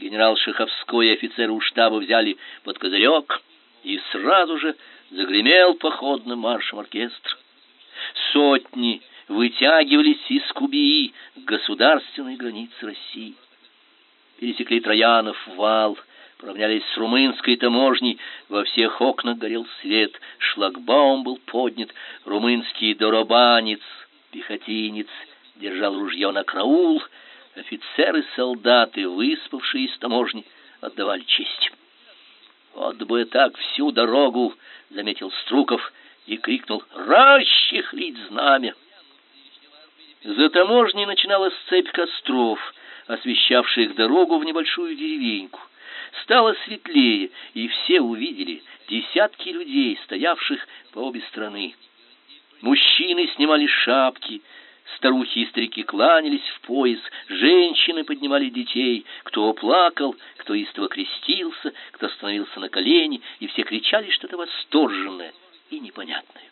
Генерал Шаховской и офицеры у штаба взяли под козырек, и сразу же загремел походным маршем оркестр. Сотни вытягивались из Кубии к государственной границе России. Пересекли Троянов вал, поравнялись с румынской таможней, во всех окнах горел свет, шлагбаум был поднят, румынский доробанец, пехотинец, держал ружье на краул, офицеры-солдаты, выспавшие из таможни, отдавали честь. «Вот бы так всю дорогу!» — заметил Струков и крикнул «Расчехлить знамя!» За таможней начиналась цепь костров, освещавших дорогу в небольшую деревеньку. Стало светлее, и все увидели десятки людей, стоявших по обе стороны. Мужчины снимали шапки, старухи и старики кланялись в пояс, женщины поднимали детей, кто плакал, кто истово крестился, кто становился на колени, и все кричали что-то восторженное и непонятное.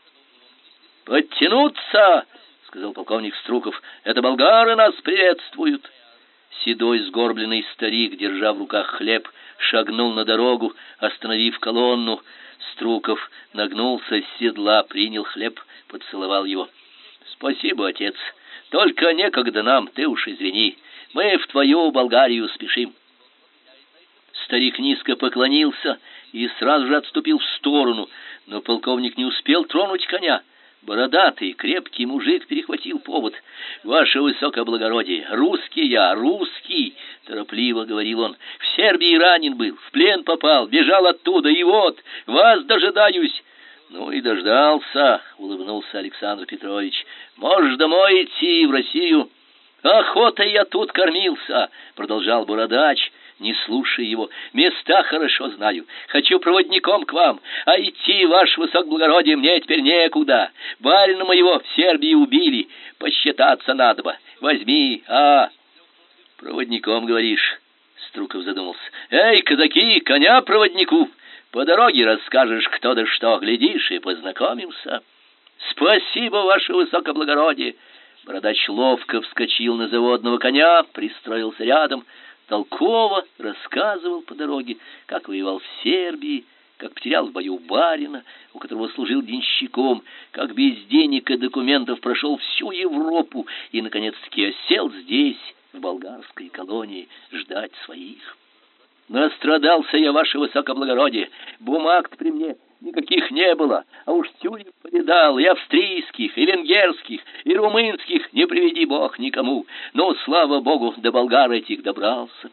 «Подтянуться!» сказал полковник Струков. Это болгары нас приветствуют. Седой сгорбленный старик, держа в руках хлеб, шагнул на дорогу, остановив колонну. Струков нагнулся с седла, принял хлеб, поцеловал его. Спасибо, отец. Только некогда нам, ты уж извини. Мы в твою Болгарию спешим. Старик низко поклонился и сразу же отступил в сторону, но полковник не успел тронуть коня. Бородатый, крепкий мужик перехватил повод. «Ваше высокоблагородие, русский я, русский!» — торопливо говорил он. «В Сербии ранен был, в плен попал, бежал оттуда, и вот, вас дожидаюсь!» «Ну и дождался», — улыбнулся Александр Петрович. «Можешь домой идти, в Россию». «Охотой я тут кормился», — продолжал Бородач, не слушай его. «Места хорошо знаю. Хочу проводником к вам, а идти, ваше высокоблагородие, мне теперь некуда. Барина моего в Сербии убили, посчитаться надо бы. Возьми, а...» «Проводником, говоришь?» — Струков задумался. «Эй, казаки, коня проводнику!» По дороге расскажешь, кто да что, глядишь и познакомимся. Спасибо, ваше высокоблагородие. Бородач ловко вскочил на заводного коня, пристроился рядом, толково рассказывал по дороге, как воевал в Сербии, как потерял в бою барина, у которого служил денщиком, как без денег и документов прошел всю Европу и, наконец-таки, осел здесь, в болгарской колонии, ждать своих. Настрадался я, ваше высокоблагородие. Бумаг при мне никаких не было, а уж тюрем повидал и австрийских, и венгерских, и румынских, не приведи бог никому. Но, слава богу, до болгар этих добрался.